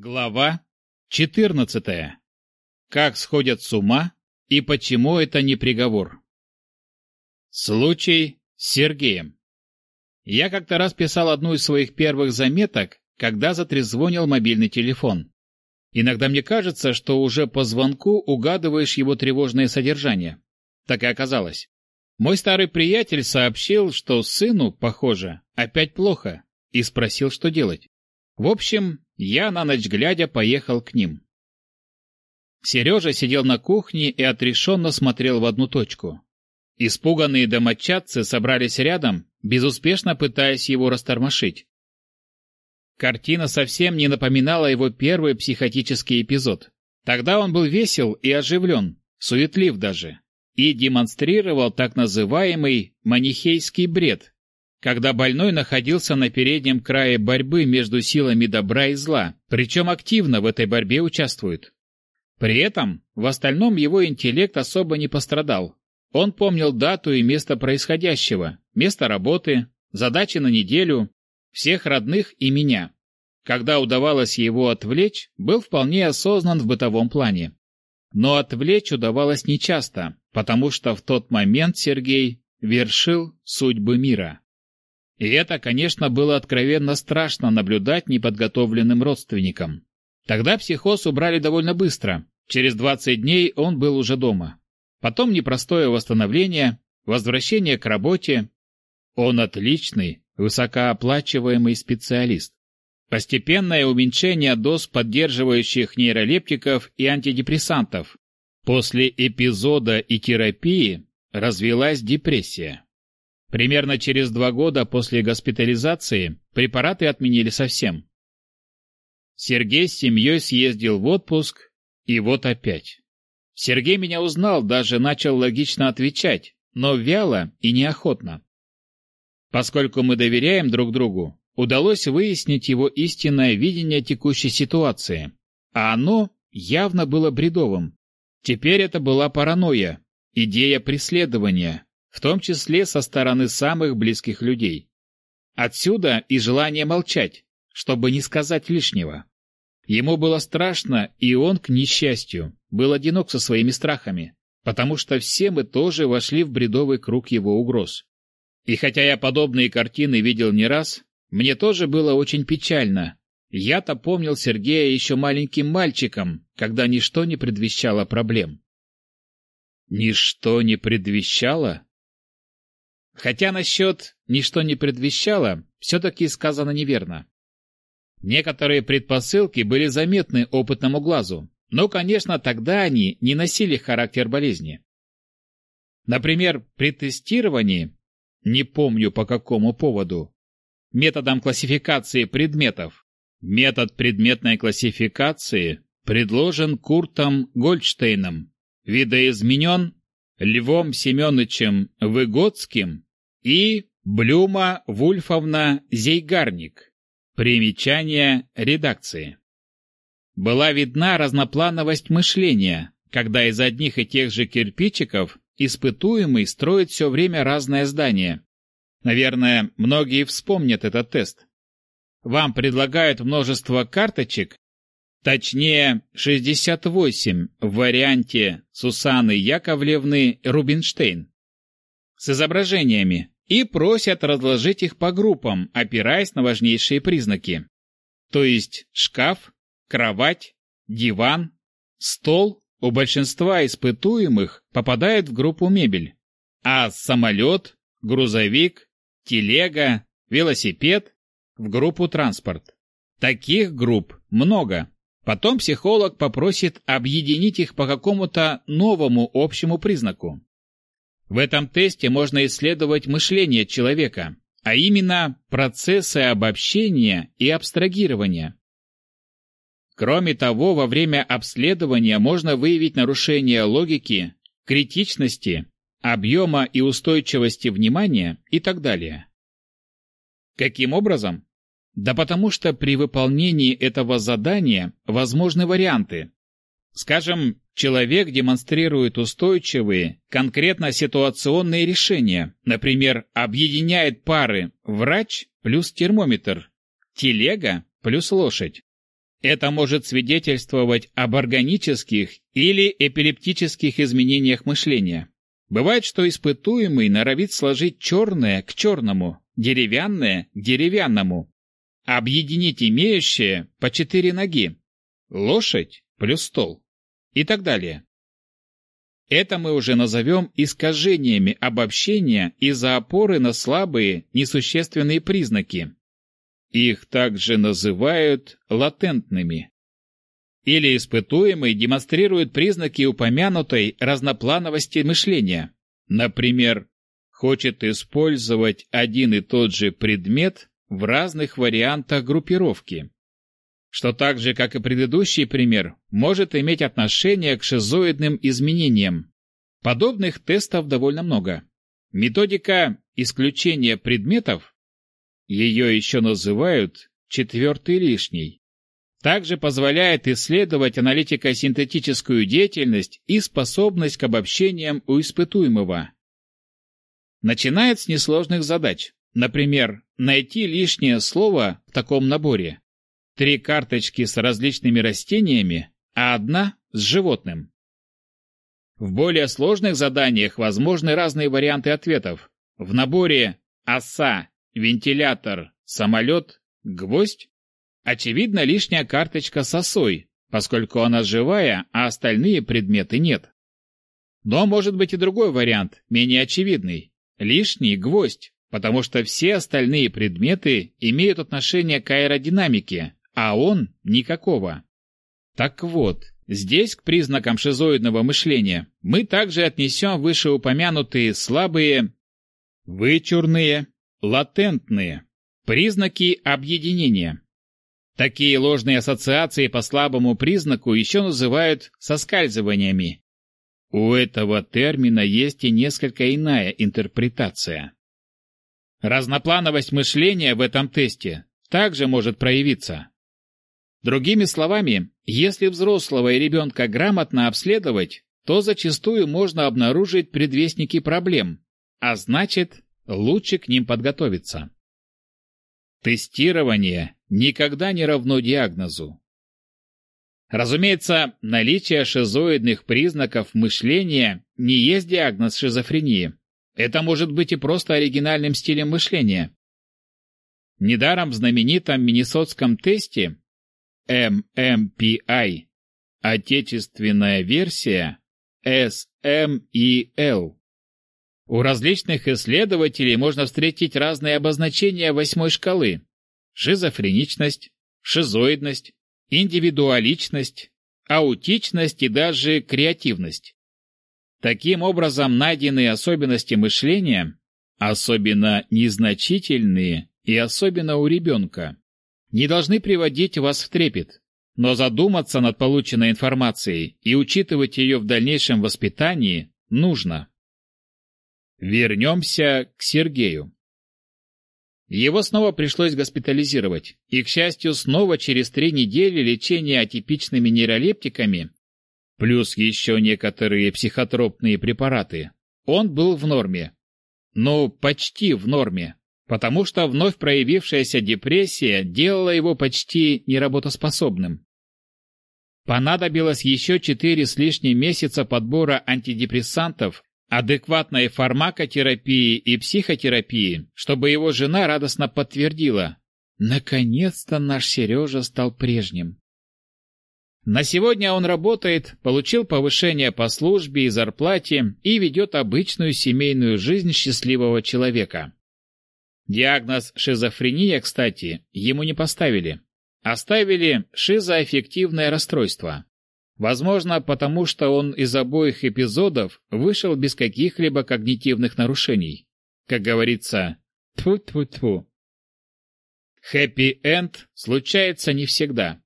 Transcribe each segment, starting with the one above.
Глава 14. Как сходят с ума и почему это не приговор? Случай с Сергеем. Я как-то раз писал одну из своих первых заметок, когда затрезвонил мобильный телефон. Иногда мне кажется, что уже по звонку угадываешь его тревожное содержание. Так и оказалось. Мой старый приятель сообщил, что сыну, похоже, опять плохо, и спросил, что делать. В общем, я на ночь глядя поехал к ним. Сережа сидел на кухне и отрешенно смотрел в одну точку. Испуганные домочадцы собрались рядом, безуспешно пытаясь его растормошить. Картина совсем не напоминала его первый психотический эпизод. Тогда он был весел и оживлен, суетлив даже, и демонстрировал так называемый манихейский бред, когда больной находился на переднем крае борьбы между силами добра и зла, причем активно в этой борьбе участвует. При этом в остальном его интеллект особо не пострадал. Он помнил дату и место происходящего, место работы, задачи на неделю, всех родных и меня. Когда удавалось его отвлечь, был вполне осознан в бытовом плане. Но отвлечь удавалось нечасто, потому что в тот момент Сергей вершил судьбы мира. И это, конечно, было откровенно страшно наблюдать неподготовленным родственникам. Тогда психоз убрали довольно быстро. Через 20 дней он был уже дома. Потом непростое восстановление, возвращение к работе. Он отличный, высокооплачиваемый специалист. Постепенное уменьшение доз поддерживающих нейролептиков и антидепрессантов. После эпизода и терапии развилась депрессия. Примерно через два года после госпитализации препараты отменили совсем. Сергей с семьей съездил в отпуск, и вот опять. Сергей меня узнал, даже начал логично отвечать, но вяло и неохотно. Поскольку мы доверяем друг другу, удалось выяснить его истинное видение текущей ситуации, а оно явно было бредовым. Теперь это была паранойя, идея преследования, в том числе со стороны самых близких людей. Отсюда и желание молчать, чтобы не сказать лишнего. Ему было страшно, и он, к несчастью, был одинок со своими страхами, потому что все мы тоже вошли в бредовый круг его угроз. И хотя я подобные картины видел не раз, мне тоже было очень печально. Я-то помнил Сергея еще маленьким мальчиком, когда ничто не предвещало проблем. Ничто не предвещало? Хотя насчет «ничто не предвещало» все-таки сказано неверно. Некоторые предпосылки были заметны опытному глазу, но, конечно, тогда они не носили характер болезни. Например, при тестировании, не помню по какому поводу, методом классификации предметов, метод предметной классификации предложен Куртом Гольдштейном, видоизменен Львом Семеновичем Выгодским и Блюма Вульфовна Зейгарник. Примечание редакции. Была видна разноплановость мышления, когда из одних и тех же кирпичиков испытуемый строит все время разное здание. Наверное, многие вспомнят этот тест. Вам предлагают множество карточек, точнее 68 в варианте Сусаны Яковлевны Рубинштейн, с изображениями и просят разложить их по группам, опираясь на важнейшие признаки. То есть шкаф, кровать, диван, стол у большинства испытуемых попадает в группу мебель, а самолет, грузовик, телега, велосипед в группу транспорт. Таких групп много. Потом психолог попросит объединить их по какому-то новому общему признаку. В этом тесте можно исследовать мышление человека, а именно процессы обобщения и абстрагирования. Кроме того, во время обследования можно выявить нарушение логики, критичности, объема и устойчивости внимания и так далее. Каким образом? Да потому что при выполнении этого задания возможны варианты, Скажем, человек демонстрирует устойчивые, конкретно ситуационные решения, например, объединяет пары врач плюс термометр, телега плюс лошадь. Это может свидетельствовать об органических или эпилептических изменениях мышления. Бывает, что испытуемый норовит сложить черное к черному, деревянное к деревянному, объединить имеющее по четыре ноги, лошадь плюс стол и так далее. Это мы уже назовем искажениями обобщения из-за опоры на слабые, несущественные признаки. Их также называют латентными. Или испытуемый демонстрирует признаки упомянутой разноплановости мышления. Например, хочет использовать один и тот же предмет в разных вариантах группировки что так же, как и предыдущий пример, может иметь отношение к шизоидным изменениям. Подобных тестов довольно много. Методика исключения предметов, ее еще называют четвертый лишний, также позволяет исследовать аналитико-синтетическую деятельность и способность к обобщениям у испытуемого. Начинает с несложных задач, например, найти лишнее слово в таком наборе три карточки с различными растениями, а одна с животным. В более сложных заданиях возможны разные варианты ответов. В наборе оса, вентилятор, самолет, гвоздь очевидно лишняя карточка с осой, поскольку она живая, а остальные предметы нет. Но может быть и другой вариант, менее очевидный. Лишний гвоздь, потому что все остальные предметы имеют отношение к аэродинамике, а он никакого. Так вот, здесь к признакам шизоидного мышления мы также отнесем вышеупомянутые слабые, вычурные, латентные признаки объединения. Такие ложные ассоциации по слабому признаку еще называют соскальзываниями. У этого термина есть и несколько иная интерпретация. Разноплановость мышления в этом тесте также может проявиться. Другими словами, если взрослого и ребенка грамотно обследовать, то зачастую можно обнаружить предвестники проблем, а значит, лучше к ним подготовиться. Тестирование никогда не равно диагнозу. Разумеется, наличие шизоидных признаков мышления не есть диагноз шизофрении. Это может быть и просто оригинальным стилем мышления. Недаром в знаменитом Миннесотском тесте MMPI. Отечественная версия SMEL. У различных исследователей можно встретить разные обозначения восьмой шкалы. Шизофреничность, шизоидность, индивидуаличность, аутичность и даже креативность. Таким образом, найденные особенности мышления, особенно незначительные и особенно у ребенка, не должны приводить вас в трепет, но задуматься над полученной информацией и учитывать ее в дальнейшем воспитании нужно. Вернемся к Сергею. Его снова пришлось госпитализировать, и, к счастью, снова через три недели лечения атипичными нейролептиками, плюс еще некоторые психотропные препараты, он был в норме. Ну, почти в норме потому что вновь проявившаяся депрессия делала его почти неработоспособным. Понадобилось еще четыре с лишним месяца подбора антидепрессантов, адекватной фармакотерапии и психотерапии, чтобы его жена радостно подтвердила «Наконец-то наш Сережа стал прежним». На сегодня он работает, получил повышение по службе и зарплате и ведет обычную семейную жизнь счастливого человека. Диагноз шизофрения, кстати, ему не поставили. Оставили шизоаффективное расстройство. Возможно, потому что он из обоих эпизодов вышел без каких-либо когнитивных нарушений. Как говорится, тьфу-тьфу-тьфу. Хэппи-энд случается не всегда.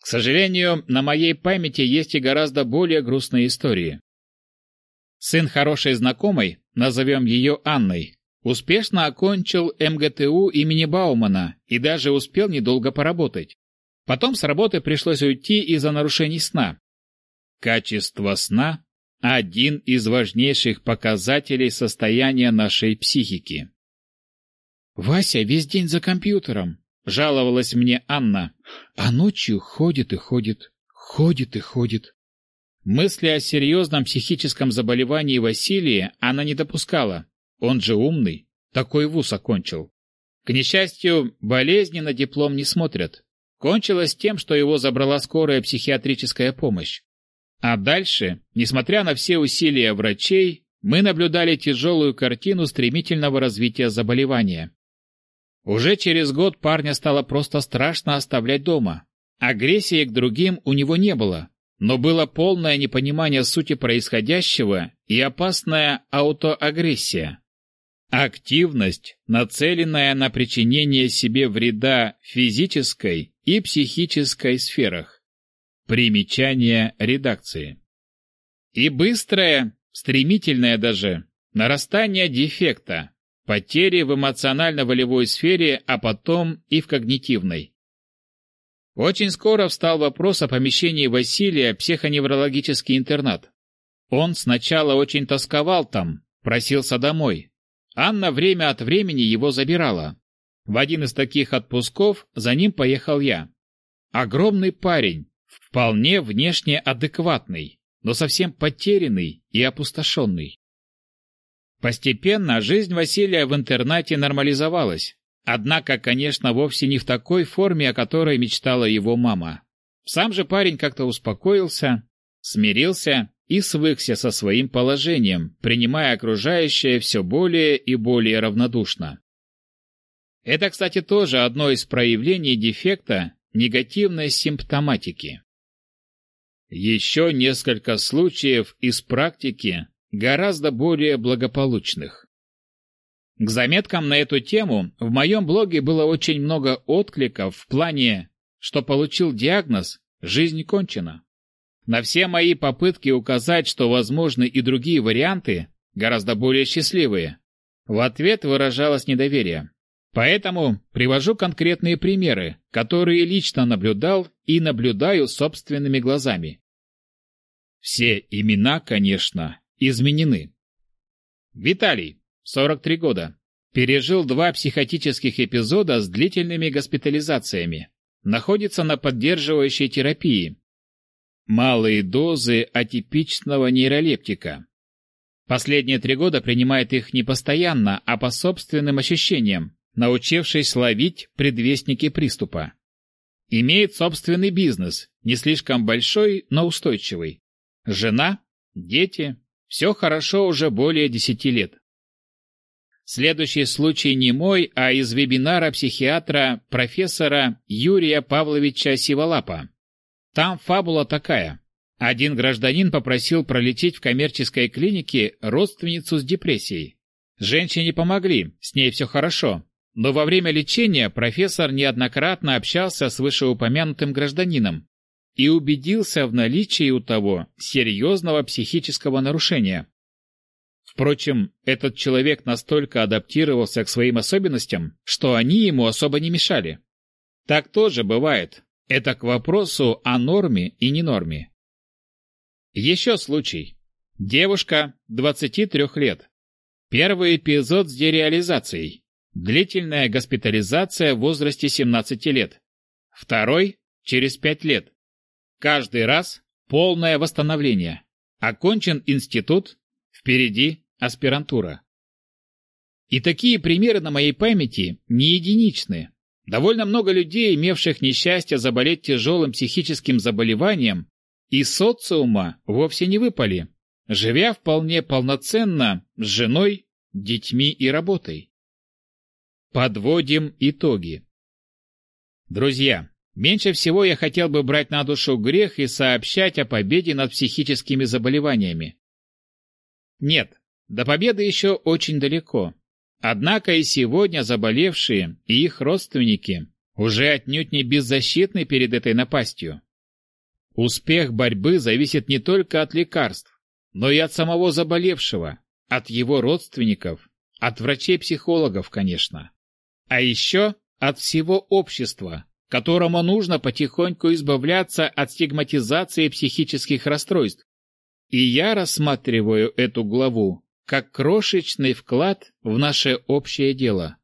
К сожалению, на моей памяти есть и гораздо более грустные истории. Сын хорошей знакомой, назовем ее Анной, Успешно окончил МГТУ имени Баумана и даже успел недолго поработать. Потом с работы пришлось уйти из-за нарушений сна. Качество сна – один из важнейших показателей состояния нашей психики. «Вася весь день за компьютером. жаловалась мне Анна. А ночью ходит и ходит, ходит и ходит. Мысли о серьезном психическом заболевании Василия она не допускала. Он же умный, такой вуз окончил. К несчастью, болезни на диплом не смотрят. Кончилось тем, что его забрала скорая психиатрическая помощь. А дальше, несмотря на все усилия врачей, мы наблюдали тяжелую картину стремительного развития заболевания. Уже через год парня стало просто страшно оставлять дома. Агрессии к другим у него не было, но было полное непонимание сути происходящего и опасная аутоагрессия. Активность, нацеленная на причинение себе вреда физической и психической сферах. Примечание редакции. И быстрое, стремительное даже, нарастание дефекта, потери в эмоционально-волевой сфере, а потом и в когнитивной. Очень скоро встал вопрос о помещении Василия в психоневрологический интернат. Он сначала очень тосковал там, просился домой. Анна время от времени его забирала. В один из таких отпусков за ним поехал я. Огромный парень, вполне внешне адекватный, но совсем потерянный и опустошенный. Постепенно жизнь Василия в интернате нормализовалась, однако, конечно, вовсе не в такой форме, о которой мечтала его мама. Сам же парень как-то успокоился, смирился и свыкся со своим положением, принимая окружающее все более и более равнодушно. Это, кстати, тоже одно из проявлений дефекта негативной симптоматики. Еще несколько случаев из практики гораздо более благополучных. К заметкам на эту тему в моем блоге было очень много откликов в плане, что получил диагноз «жизнь кончена». На все мои попытки указать, что возможны и другие варианты, гораздо более счастливые, в ответ выражалось недоверие. Поэтому привожу конкретные примеры, которые лично наблюдал и наблюдаю собственными глазами. Все имена, конечно, изменены. Виталий, 43 года, пережил два психотических эпизода с длительными госпитализациями. Находится на поддерживающей терапии. Малые дозы атипичного нейролептика. Последние три года принимает их не постоянно, а по собственным ощущениям, научившись ловить предвестники приступа. Имеет собственный бизнес, не слишком большой, но устойчивый. Жена, дети, все хорошо уже более десяти лет. Следующий случай не мой, а из вебинара психиатра профессора Юрия Павловича Сиволапа. Там фабула такая. Один гражданин попросил пролететь в коммерческой клинике родственницу с депрессией. Женщине помогли, с ней все хорошо. Но во время лечения профессор неоднократно общался с вышеупомянутым гражданином, и убедился в наличии у того серьезного психического нарушения. Впрочем, этот человек настолько адаптировался к своим особенностям, что они ему особо не мешали. Так тоже бывает. Это к вопросу о норме и ненорме. Еще случай. Девушка, 23 лет. Первый эпизод с дереализацией. Длительная госпитализация в возрасте 17 лет. Второй – через 5 лет. Каждый раз полное восстановление. Окончен институт, впереди аспирантура. И такие примеры на моей памяти не единичны. Довольно много людей, имевших несчастье заболеть тяжелым психическим заболеванием, из социума вовсе не выпали, живя вполне полноценно с женой, детьми и работой. Подводим итоги. Друзья, Меньше всего я хотел бы брать на душу грех и сообщать о победе над психическими заболеваниями. Нет, до победы еще очень далеко. Однако и сегодня заболевшие и их родственники уже отнюдь не беззащитны перед этой напастью. Успех борьбы зависит не только от лекарств, но и от самого заболевшего, от его родственников, от врачей-психологов, конечно. А еще от всего общества, которому нужно потихоньку избавляться от стигматизации психических расстройств. И я рассматриваю эту главу как крошечный вклад в наше общее дело.